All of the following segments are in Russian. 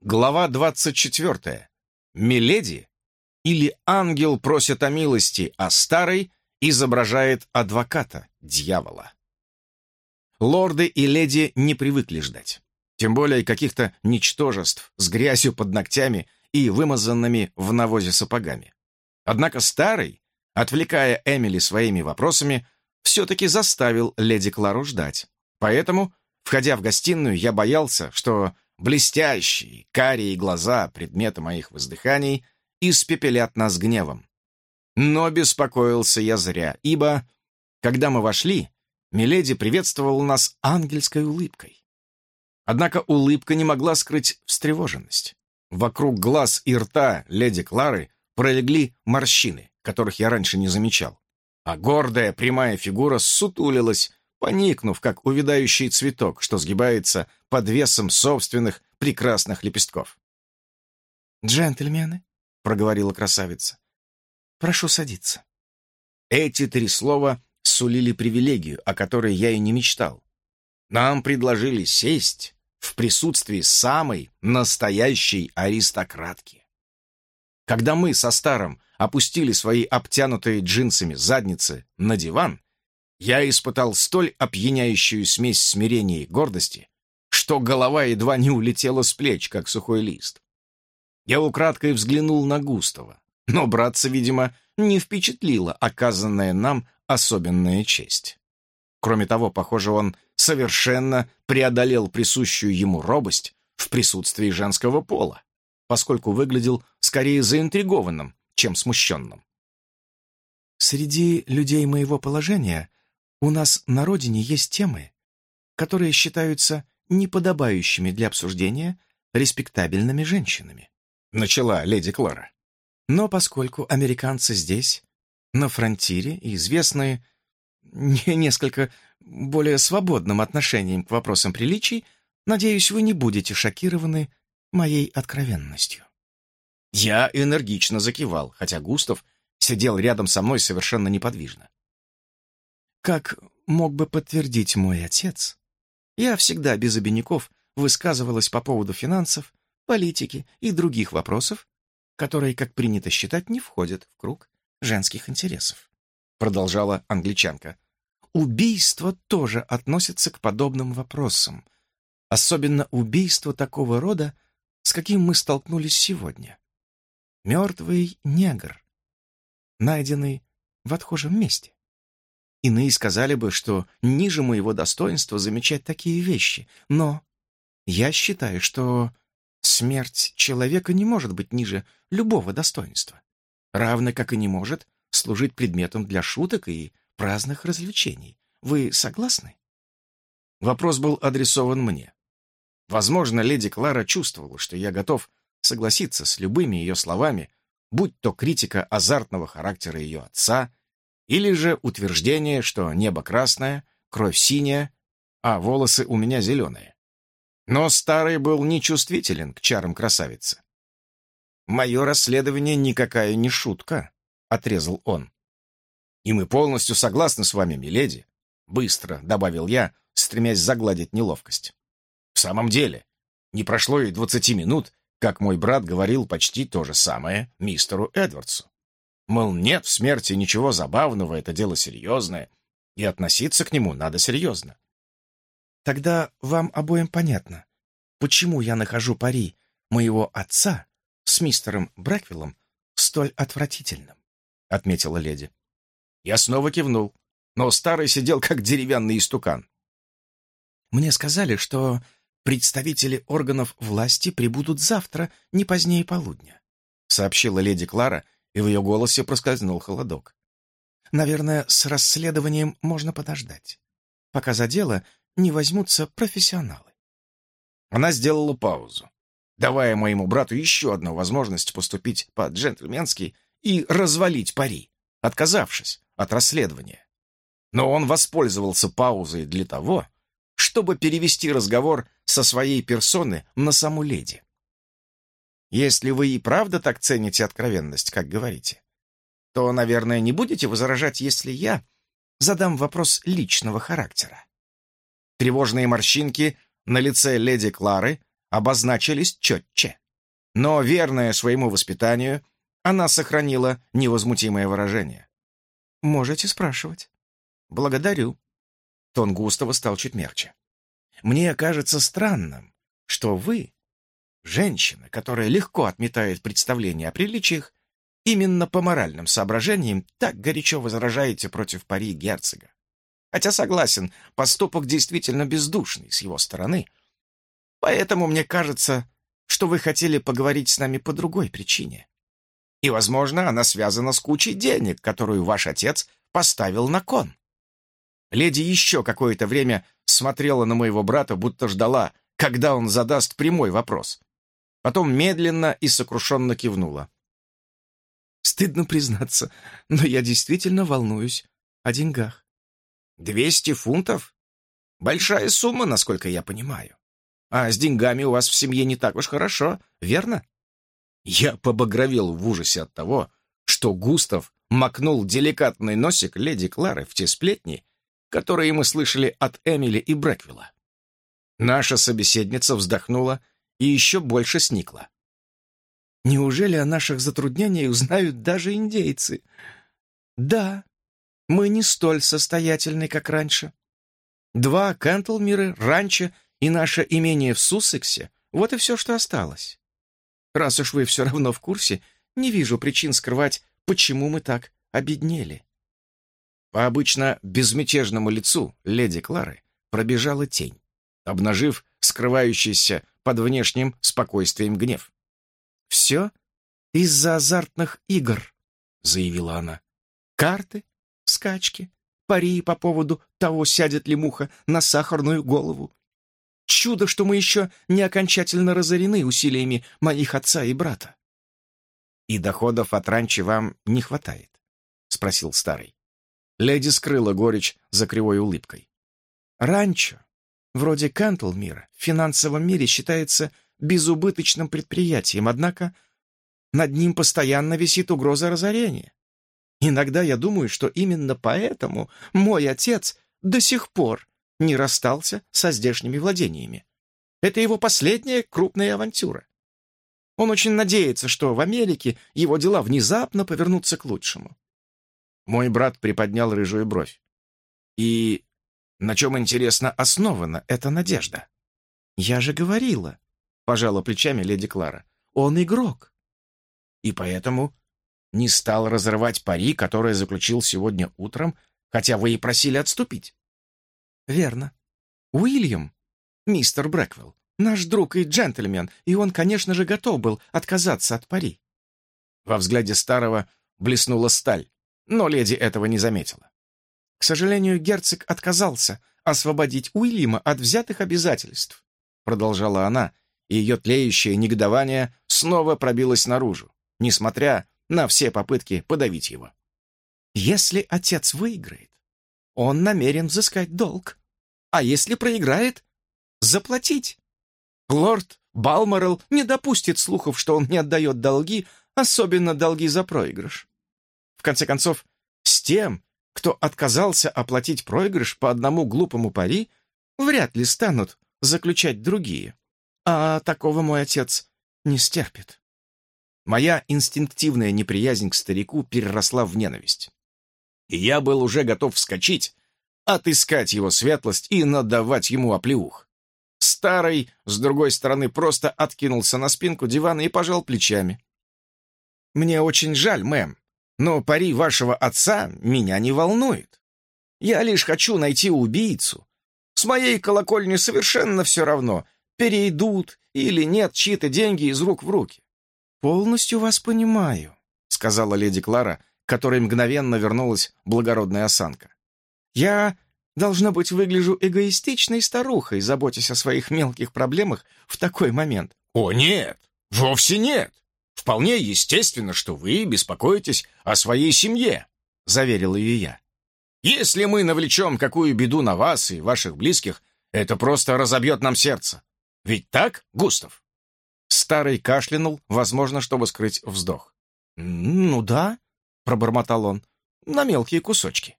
Глава 24. Миледи или ангел просит о милости, а старый изображает адвоката, дьявола. Лорды и леди не привыкли ждать. Тем более каких-то ничтожеств с грязью под ногтями и вымазанными в навозе сапогами. Однако старый, отвлекая Эмили своими вопросами, все-таки заставил леди Клару ждать. Поэтому, входя в гостиную, я боялся, что Блестящие, карие глаза предмета моих воздыханий испепелят нас гневом. Но беспокоился я зря, ибо, когда мы вошли, Миледи приветствовал нас ангельской улыбкой. Однако улыбка не могла скрыть встревоженность. Вокруг глаз и рта леди Клары пролегли морщины, которых я раньше не замечал. А гордая прямая фигура сутулилась, поникнув, как увядающий цветок, что сгибается под весом собственных прекрасных лепестков. «Джентльмены», — проговорила красавица, — «прошу садиться». Эти три слова сулили привилегию, о которой я и не мечтал. Нам предложили сесть в присутствии самой настоящей аристократки. Когда мы со старым опустили свои обтянутые джинсами задницы на диван, я испытал столь опьяняющую смесь смирения и гордости, что голова едва не улетела с плеч, как сухой лист. Я украдкой взглянул на Густава, но братца, видимо, не впечатлила оказанная нам особенная честь. Кроме того, похоже, он совершенно преодолел присущую ему робость в присутствии женского пола, поскольку выглядел скорее заинтригованным, чем смущенным. «Среди людей моего положения у нас на родине есть темы, которые считаются неподобающими для обсуждения респектабельными женщинами. Начала леди Клара. Но поскольку американцы здесь, на фронтире, известны не несколько более свободным отношением к вопросам приличий, надеюсь, вы не будете шокированы моей откровенностью. Я энергично закивал, хотя Густав сидел рядом со мной совершенно неподвижно. Как мог бы подтвердить мой отец, я всегда без обиняков высказывалась по поводу финансов, политики и других вопросов, которые, как принято считать, не входят в круг женских интересов. Продолжала англичанка. Убийство тоже относится к подобным вопросам, особенно убийство такого рода, с каким мы столкнулись сегодня. Мертвый негр, найденный в отхожем месте. Иные сказали бы, что ниже моего достоинства замечать такие вещи, но я считаю, что смерть человека не может быть ниже любого достоинства, равно как и не может служить предметом для шуток и праздных развлечений. Вы согласны? Вопрос был адресован мне. Возможно, леди Клара чувствовала, что я готов согласиться с любыми ее словами, будь то критика азартного характера ее отца или же утверждение, что небо красное, кровь синяя, а волосы у меня зеленые. Но старый был нечувствителен к чарам красавицы. «Мое расследование никакая не шутка», — отрезал он. «И мы полностью согласны с вами, миледи», — быстро добавил я, стремясь загладить неловкость. «В самом деле, не прошло и двадцати минут, как мой брат говорил почти то же самое мистеру Эдвардсу. Мол, нет в смерти ничего забавного, это дело серьезное, и относиться к нему надо серьезно. Тогда вам обоим понятно, почему я нахожу пари моего отца с мистером Брэквиллом столь отвратительным, — отметила леди. Я снова кивнул, но старый сидел как деревянный истукан. Мне сказали, что представители органов власти прибудут завтра, не позднее полудня, — сообщила леди Клара, — и в ее голосе проскользнул холодок. «Наверное, с расследованием можно подождать, пока за дело не возьмутся профессионалы». Она сделала паузу, давая моему брату еще одну возможность поступить по-джентльменски и развалить пари, отказавшись от расследования. Но он воспользовался паузой для того, чтобы перевести разговор со своей персоны на саму леди. Если вы и правда так цените откровенность, как говорите, то, наверное, не будете возражать, если я задам вопрос личного характера. Тревожные морщинки на лице леди Клары обозначились четче. Но, верная своему воспитанию, она сохранила невозмутимое выражение. «Можете спрашивать». «Благодарю». Тон Густава стал чуть мягче. «Мне кажется странным, что вы, женщина, которая легко отметает представления о приличиях, именно по моральным соображениям так горячо возражаете против пари герцога. Хотя согласен, поступок действительно бездушный с его стороны. Поэтому мне кажется, что вы хотели поговорить с нами по другой причине. И, возможно, она связана с кучей денег, которую ваш отец поставил на кон. Леди еще какое-то время смотрела на моего брата, будто ждала, когда он задаст прямой вопрос. Потом медленно и сокрушенно кивнула. «Стыдно признаться, но я действительно волнуюсь о деньгах». «Двести фунтов? Большая сумма, насколько я понимаю. А с деньгами у вас в семье не так уж хорошо, верно?» Я побагровел в ужасе от того, что Густав макнул деликатный носик леди Клары в те сплетни, которые мы слышали от Эмили и Брэквилла. Наша собеседница вздохнула и еще больше сникла. «Неужели о наших затруднениях узнают даже индейцы?» «Да, мы не столь состоятельны, как раньше. Два Кэнтлмиры, ранчо и наше имение в Суссексе — вот и все, что осталось. Раз уж вы все равно в курсе, не вижу причин скрывать, почему мы так обеднели». По обычно безмятежному лицу леди Клары пробежала тень, обнажив скрывающийся под внешним спокойствием гнев. «Все из-за азартных игр», — заявила она. «Карты, скачки, пари по поводу того, сядет ли муха на сахарную голову. Чудо, что мы еще не окончательно разорены усилиями моих отца и брата». «И доходов от ранчо вам не хватает?» — спросил старый. Леди скрыла горечь за кривой улыбкой. «Ранчо, вроде Кантлмира, в финансовом мире считается безубыточным предприятием, однако над ним постоянно висит угроза разорения. Иногда я думаю, что именно поэтому мой отец до сих пор не расстался со здешними владениями. Это его последняя крупная авантюра. Он очень надеется, что в Америке его дела внезапно повернутся к лучшему. Мой брат приподнял рыжую бровь. «И на чем, интересно, основана эта надежда?» «Я же говорила», — пожала плечами леди Клара. «Он игрок». «И поэтому не стал разрывать пари, которое заключил сегодня утром, хотя вы и просили отступить?» «Верно. Уильям, мистер Брэквелл, наш друг и джентльмен, и он, конечно же, готов был отказаться от пари». Во взгляде старого блеснула сталь но леди этого не заметила. К сожалению, герцог отказался освободить Уильяма от взятых обязательств, продолжала она, и ее тлеющее негодование снова пробилось наружу, несмотря на все попытки подавить его. Если отец выиграет, он намерен взыскать долг, а если проиграет, заплатить. Лорд Балморел не допустит слухов, что он не отдает долги, особенно долги за проигрыш. В конце концов, с тем, кто отказался оплатить проигрыш по одному глупому пари, вряд ли станут заключать другие. А такого мой отец не стерпит. Моя инстинктивная неприязнь к старику переросла в ненависть. И я был уже готов вскочить, отыскать его светлость и надавать ему оплеух. Старый, с другой стороны, просто откинулся на спинку дивана и пожал плечами. «Мне очень жаль, мэм, но пари вашего отца меня не волнует. Я лишь хочу найти убийцу. С моей колокольни совершенно все равно, перейдут или нет чьи-то деньги из рук в руки. «Полностью вас понимаю», — сказала леди Клара, которой мгновенно вернулась благородная осанка. «Я, должно быть, выгляжу эгоистичной старухой, заботясь о своих мелких проблемах в такой момент». «О, нет! Вовсе нет! Вполне естественно, что вы беспокоитесь о своей семье», — заверил ее я. «Если мы навлечем какую беду на вас и ваших близких, это просто разобьет нам сердце. Ведь так, Густав?» Старый кашлянул, возможно, чтобы скрыть вздох. «Ну да», — пробормотал он, — «на мелкие кусочки».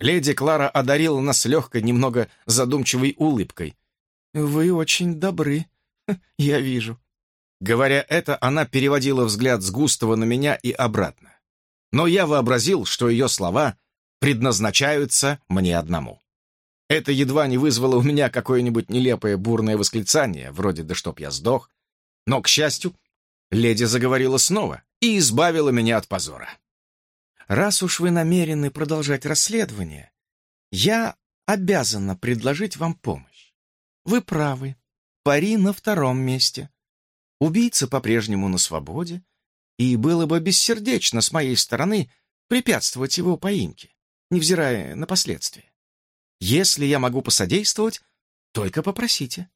Леди Клара одарила нас легкой, немного задумчивой улыбкой. «Вы очень добры, Я вижу. Говоря это, она переводила взгляд с Густава на меня и обратно. Но я вообразил, что ее слова предназначаются мне одному. Это едва не вызвало у меня какое-нибудь нелепое бурное восклицание, вроде «да чтоб я сдох». Но, к счастью, леди заговорила снова и избавила меня от позора. «Раз уж вы намерены продолжать расследование, я обязана предложить вам помощь. Вы правы, пари на втором месте. Убийца по-прежнему на свободе, и было бы бессердечно с моей стороны препятствовать его поимке, невзирая на последствия. Если я могу посодействовать, только попросите.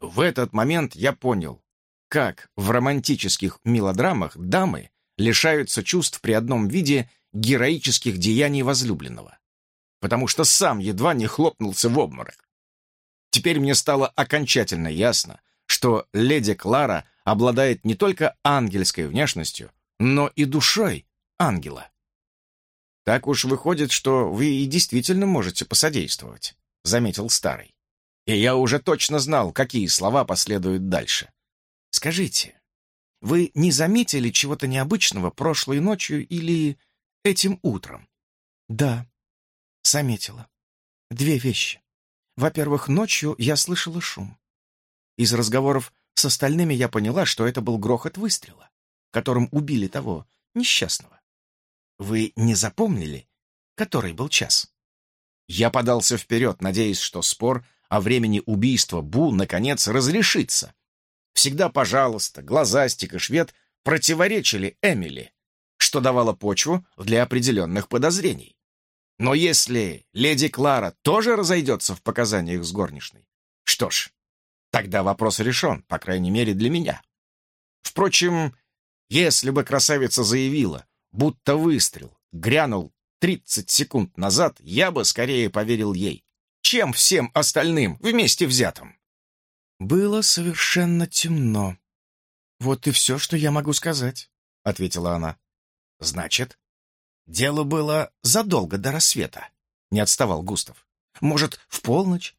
В этот момент я понял, как в романтических мелодрамах дамы лишаются чувств при одном виде героических деяний возлюбленного, потому что сам едва не хлопнулся в обморок. Теперь мне стало окончательно ясно, что леди Клара обладает не только ангельской внешностью, но и душой ангела. «Так уж выходит, что вы и действительно можете посодействовать», — заметил старый. И я уже точно знал, какие слова последуют дальше. «Скажите, вы не заметили чего-то необычного прошлой ночью или этим утром?» «Да, заметила. Две вещи. Во-первых, ночью я слышала шум. Из разговоров с остальными я поняла, что это был грохот выстрела, которым убили того несчастного. Вы не запомнили, который был час? Я подался вперед, надеясь, что спор о времени убийства Бу наконец разрешится. Всегда, пожалуйста, глазастик и швед противоречили Эмили, что давало почву для определенных подозрений. Но если леди Клара тоже разойдется в показаниях с горничной, что ж, тогда вопрос решен, по крайней мере для меня. Впрочем, если бы красавица заявила, будто выстрел грянул 30 секунд назад, я бы скорее поверил ей, чем всем остальным вместе взятым. «Было совершенно темно. Вот и все, что я могу сказать», — ответила она. «Значит, дело было задолго до рассвета», — не отставал Густав. «Может, в полночь?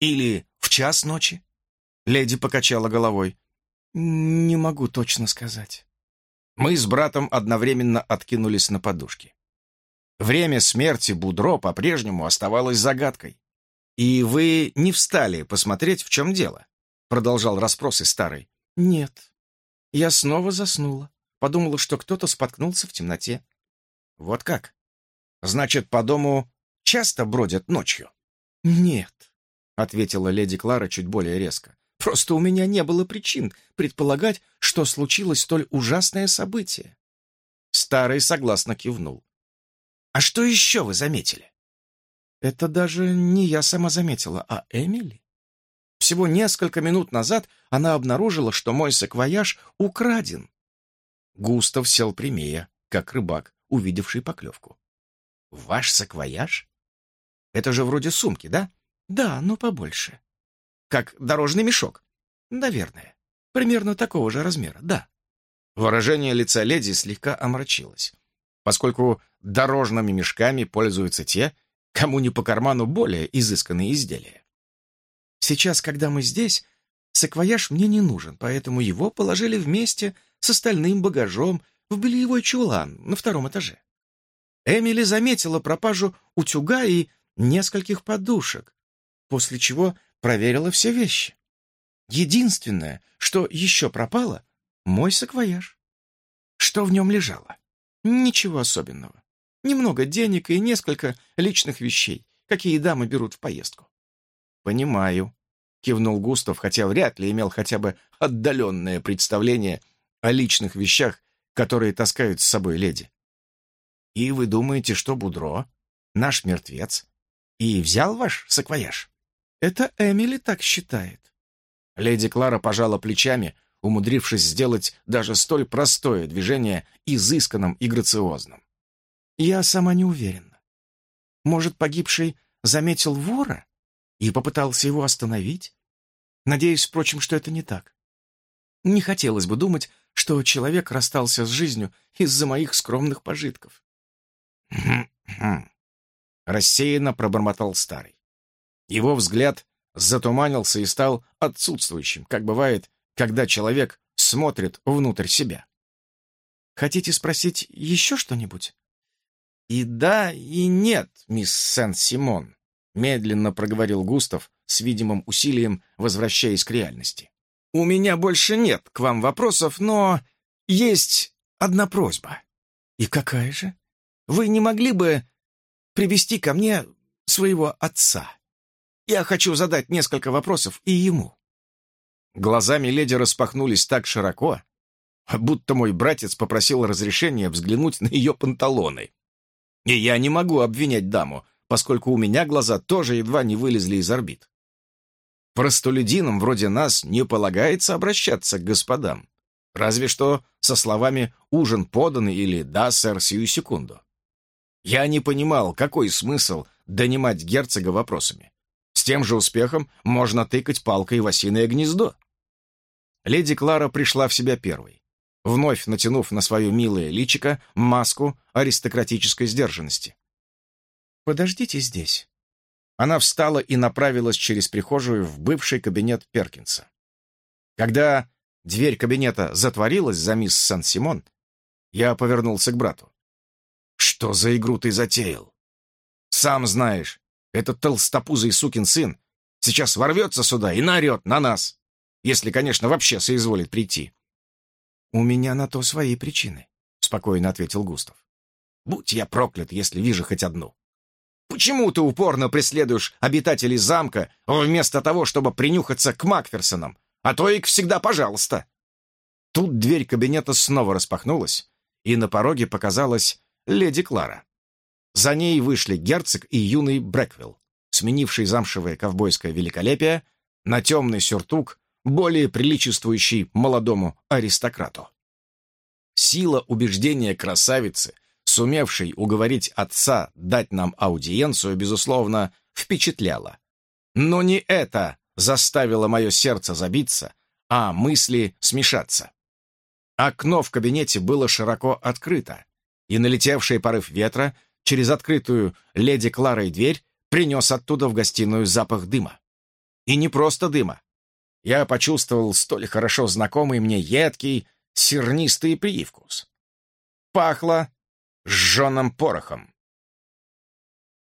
Или в час ночи?» Леди покачала головой. «Не могу точно сказать». Мы с братом одновременно откинулись на подушки. Время смерти Будро по-прежнему оставалось загадкой. «И вы не встали посмотреть, в чем дело?» Продолжал расспросы старый. «Нет. Я снова заснула. Подумала, что кто-то споткнулся в темноте». «Вот как? Значит, по дому часто бродят ночью?» «Нет», — ответила леди Клара чуть более резко. Просто у меня не было причин предполагать, что случилось столь ужасное событие. Старый согласно кивнул. «А что еще вы заметили?» «Это даже не я сама заметила, а Эмили. Всего несколько минут назад она обнаружила, что мой саквояж украден». Густав сел прямее, как рыбак, увидевший поклевку. «Ваш саквояж? Это же вроде сумки, да?» «Да, но побольше». Как дорожный мешок? Наверное. Примерно такого же размера, да. Выражение лица леди слегка омрачилось, поскольку дорожными мешками пользуются те, кому не по карману более изысканные изделия. Сейчас, когда мы здесь, саквояж мне не нужен, поэтому его положили вместе с остальным багажом в бельевой чулан на втором этаже. Эмили заметила пропажу утюга и нескольких подушек, после чего проверила все вещи. Единственное, что еще пропало, мой саквояж. Что в нем лежало? Ничего особенного. Немного денег и несколько личных вещей, какие дамы берут в поездку. «Понимаю», — кивнул Густав, хотя вряд ли имел хотя бы отдаленное представление о личных вещах, которые таскают с собой леди. «И вы думаете, что Будро, наш мертвец, и взял ваш саквояж?» Это Эмили так считает. Леди Клара пожала плечами, умудрившись сделать даже столь простое движение изысканным и грациозным. Я сама не уверена. Может, погибший заметил вора и попытался его остановить? Надеюсь, впрочем, что это не так. Не хотелось бы думать, что человек расстался с жизнью из-за моих скромных пожитков. Рассеянно пробормотал старый. Его взгляд затуманился и стал отсутствующим, как бывает, когда человек смотрит внутрь себя. «Хотите спросить еще что-нибудь?» «И да, и нет, мисс Сен-Симон», — медленно проговорил Густав, с видимым усилием возвращаясь к реальности. «У меня больше нет к вам вопросов, но есть одна просьба». «И какая же?» «Вы не могли бы привести ко мне своего отца? Я хочу задать несколько вопросов и ему». Глаза Миледи распахнулись так широко, будто мой братец попросил разрешения взглянуть на ее панталоны. И я не могу обвинять даму, поскольку у меня глаза тоже едва не вылезли из орбит. Простолюдинам вроде нас не полагается обращаться к господам, разве что со словами «ужин подан» или «да, сэр, сию секунду». Я не понимал, какой смысл донимать герцога вопросами. С тем же успехом можно тыкать палкой в осиное гнездо. Леди Клара пришла в себя первой вновь натянув на свое милое личико маску аристократической сдержанности. «Подождите здесь». Она встала и направилась через прихожую в бывший кабинет Перкинса. Когда дверь кабинета затворилась за мисс Сан-Симон, я повернулся к брату. «Что за игру ты затеял? Сам знаешь, этот толстопузый сукин сын сейчас ворвется сюда и наорет на нас, если, конечно, вообще соизволит прийти. «У меня на то свои причины», — спокойно ответил Густав. «Будь я проклят, если вижу хоть одну. Почему ты упорно преследуешь обитателей замка вместо того, чтобы принюхаться к Макферсонам, а то и всегда пожалуйста?» Тут дверь кабинета снова распахнулась, и на пороге показалась леди Клара. За ней вышли герцог и юный Брэквилл, сменивший замшевое ковбойское великолепие на темный сюртук более приличествующий молодому аристократу. Сила убеждения красавицы, сумевшей уговорить отца дать нам аудиенцию, безусловно, впечатляла. Но не это заставило мое сердце забиться, а мысли смешаться. Окно в кабинете было широко открыто, и налетевший порыв ветра через открытую леди Кларой дверь принес оттуда в гостиную запах дыма. И не просто дыма, я почувствовал столь хорошо знакомый мне едкий, сернистый привкус. Пахло сжженным порохом.